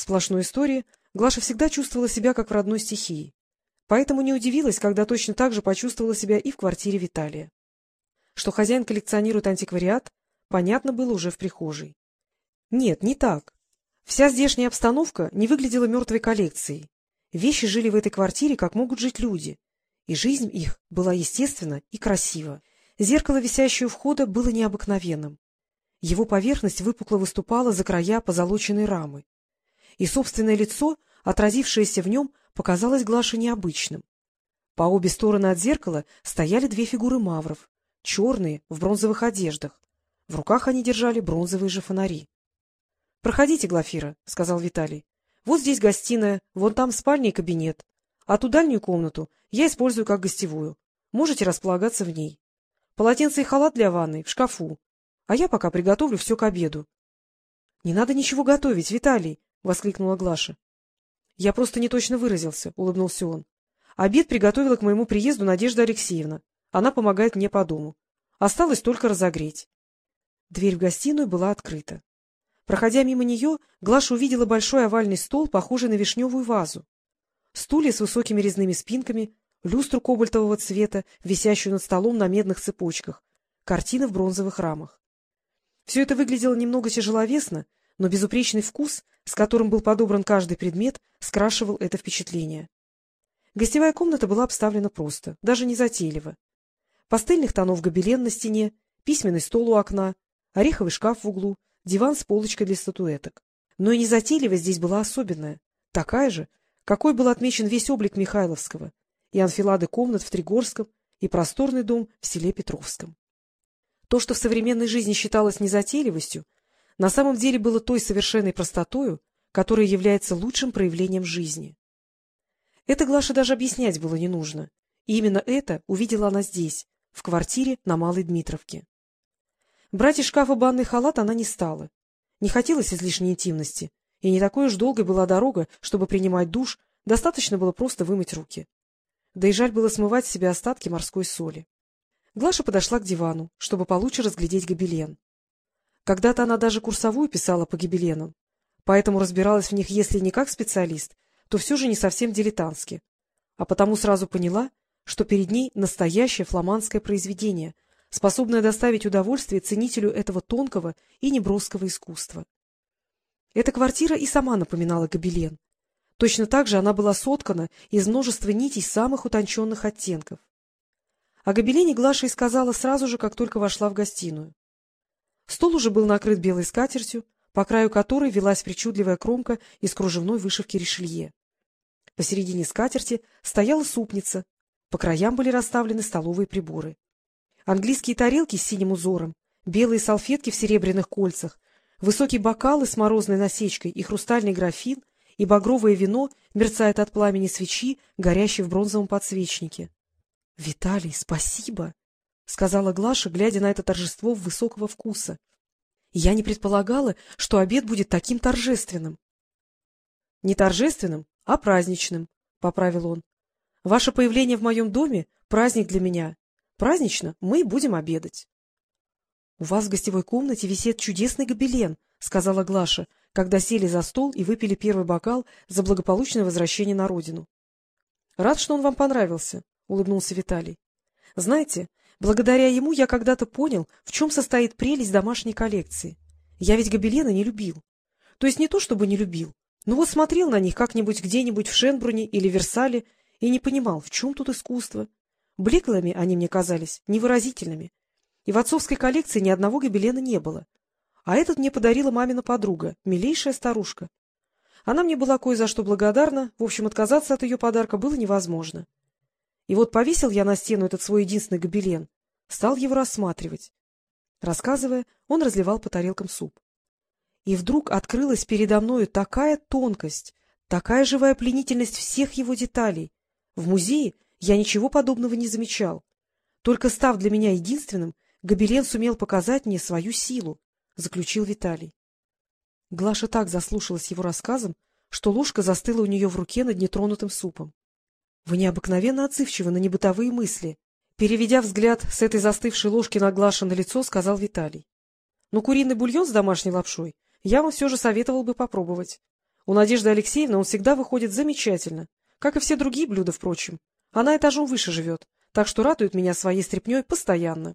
Сплошной истории Глаша всегда чувствовала себя как в родной стихии, поэтому не удивилась, когда точно так же почувствовала себя и в квартире Виталия. Что хозяин коллекционирует антиквариат, понятно было уже в прихожей. Нет, не так. Вся здешняя обстановка не выглядела мертвой коллекцией. Вещи жили в этой квартире, как могут жить люди, и жизнь их была естественна и красива. Зеркало, висящее у входа, было необыкновенным. Его поверхность выпукло выступала за края позолоченной рамы и собственное лицо, отразившееся в нем, показалось Глаше необычным. По обе стороны от зеркала стояли две фигуры мавров, черные, в бронзовых одеждах. В руках они держали бронзовые же фонари. — Проходите, Глафира, — сказал Виталий. — Вот здесь гостиная, вон там спальня и кабинет. А ту дальнюю комнату я использую как гостевую. Можете располагаться в ней. Полотенце и халат для ванной в шкафу. А я пока приготовлю все к обеду. — Не надо ничего готовить, Виталий, — воскликнула Глаша. — Я просто не точно выразился, — улыбнулся он. — Обед приготовила к моему приезду Надежда Алексеевна. Она помогает мне по дому. Осталось только разогреть. Дверь в гостиную была открыта. Проходя мимо нее, Глаша увидела большой овальный стол, похожий на вишневую вазу. Стулья с высокими резными спинками, люстру кобальтового цвета, висящую над столом на медных цепочках, картины в бронзовых рамах. Все это выглядело немного тяжеловесно, но безупречный вкус, с которым был подобран каждый предмет, скрашивал это впечатление. Гостевая комната была обставлена просто, даже не затейливо. Пастельных тонов гобелен на стене, письменный стол у окна, ореховый шкаф в углу, диван с полочкой для статуэток. Но и незатейливость здесь была особенная, такая же, какой был отмечен весь облик Михайловского, и анфилады комнат в Тригорском, и просторный дом в селе Петровском. То, что в современной жизни считалось незатейливостью, на самом деле было той совершенной простотою, которая является лучшим проявлением жизни. Это Глаше даже объяснять было не нужно, и именно это увидела она здесь, в квартире на Малой Дмитровке. Брать из шкафа банный халат она не стала. Не хотелось излишней интимности, и не такой уж долгой была дорога, чтобы принимать душ, достаточно было просто вымыть руки. Да и жаль было смывать с себя остатки морской соли. Глаша подошла к дивану, чтобы получше разглядеть гобелен. Когда-то она даже курсовую писала по гибеленам, поэтому разбиралась в них, если не как специалист, то все же не совсем дилетантски, а потому сразу поняла, что перед ней настоящее фламандское произведение, способное доставить удовольствие ценителю этого тонкого и неброского искусства. Эта квартира и сама напоминала гобелен. Точно так же она была соткана из множества нитей самых утонченных оттенков. О гобелене Глаша и сказала сразу же, как только вошла в гостиную. Стол уже был накрыт белой скатертью, по краю которой велась причудливая кромка из кружевной вышивки решелье. Посередине скатерти стояла супница, по краям были расставлены столовые приборы. Английские тарелки с синим узором, белые салфетки в серебряных кольцах, высокие бокалы с морозной насечкой и хрустальный графин, и багровое вино мерцает от пламени свечи, горящей в бронзовом подсвечнике. — Виталий, спасибо! — сказала Глаша, глядя на это торжество высокого вкуса. — Я не предполагала, что обед будет таким торжественным. — Не торжественным, а праздничным, — поправил он. — Ваше появление в моем доме — праздник для меня. Празднично мы будем обедать. — У вас в гостевой комнате висит чудесный гобелен, — сказала Глаша, когда сели за стол и выпили первый бокал за благополучное возвращение на родину. — Рад, что он вам понравился, — улыбнулся Виталий. — Знаете, Благодаря ему я когда-то понял, в чем состоит прелесть домашней коллекции. Я ведь гобелены не любил. То есть не то, чтобы не любил, но вот смотрел на них как-нибудь где-нибудь в Шенбруне или Версале и не понимал, в чем тут искусство. Блеклыми они мне казались, невыразительными. И в отцовской коллекции ни одного гобелена не было. А этот мне подарила мамина подруга, милейшая старушка. Она мне была кое за что благодарна, в общем, отказаться от ее подарка было невозможно. И вот повесил я на стену этот свой единственный гобелен, стал его рассматривать. Рассказывая, он разливал по тарелкам суп. И вдруг открылась передо мною такая тонкость, такая живая пленительность всех его деталей. В музее я ничего подобного не замечал. Только став для меня единственным, гобелен сумел показать мне свою силу, — заключил Виталий. Глаша так заслушалась его рассказом, что ложка застыла у нее в руке над нетронутым супом. — Вы необыкновенно отзывчивы на небытовые мысли. Переведя взгляд с этой застывшей ложки на Глаше на лицо, сказал Виталий. — Ну, куриный бульон с домашней лапшой я вам все же советовал бы попробовать. У Надежды Алексеевны он всегда выходит замечательно, как и все другие блюда, впрочем. Она этажом выше живет, так что радует меня своей стряпней постоянно.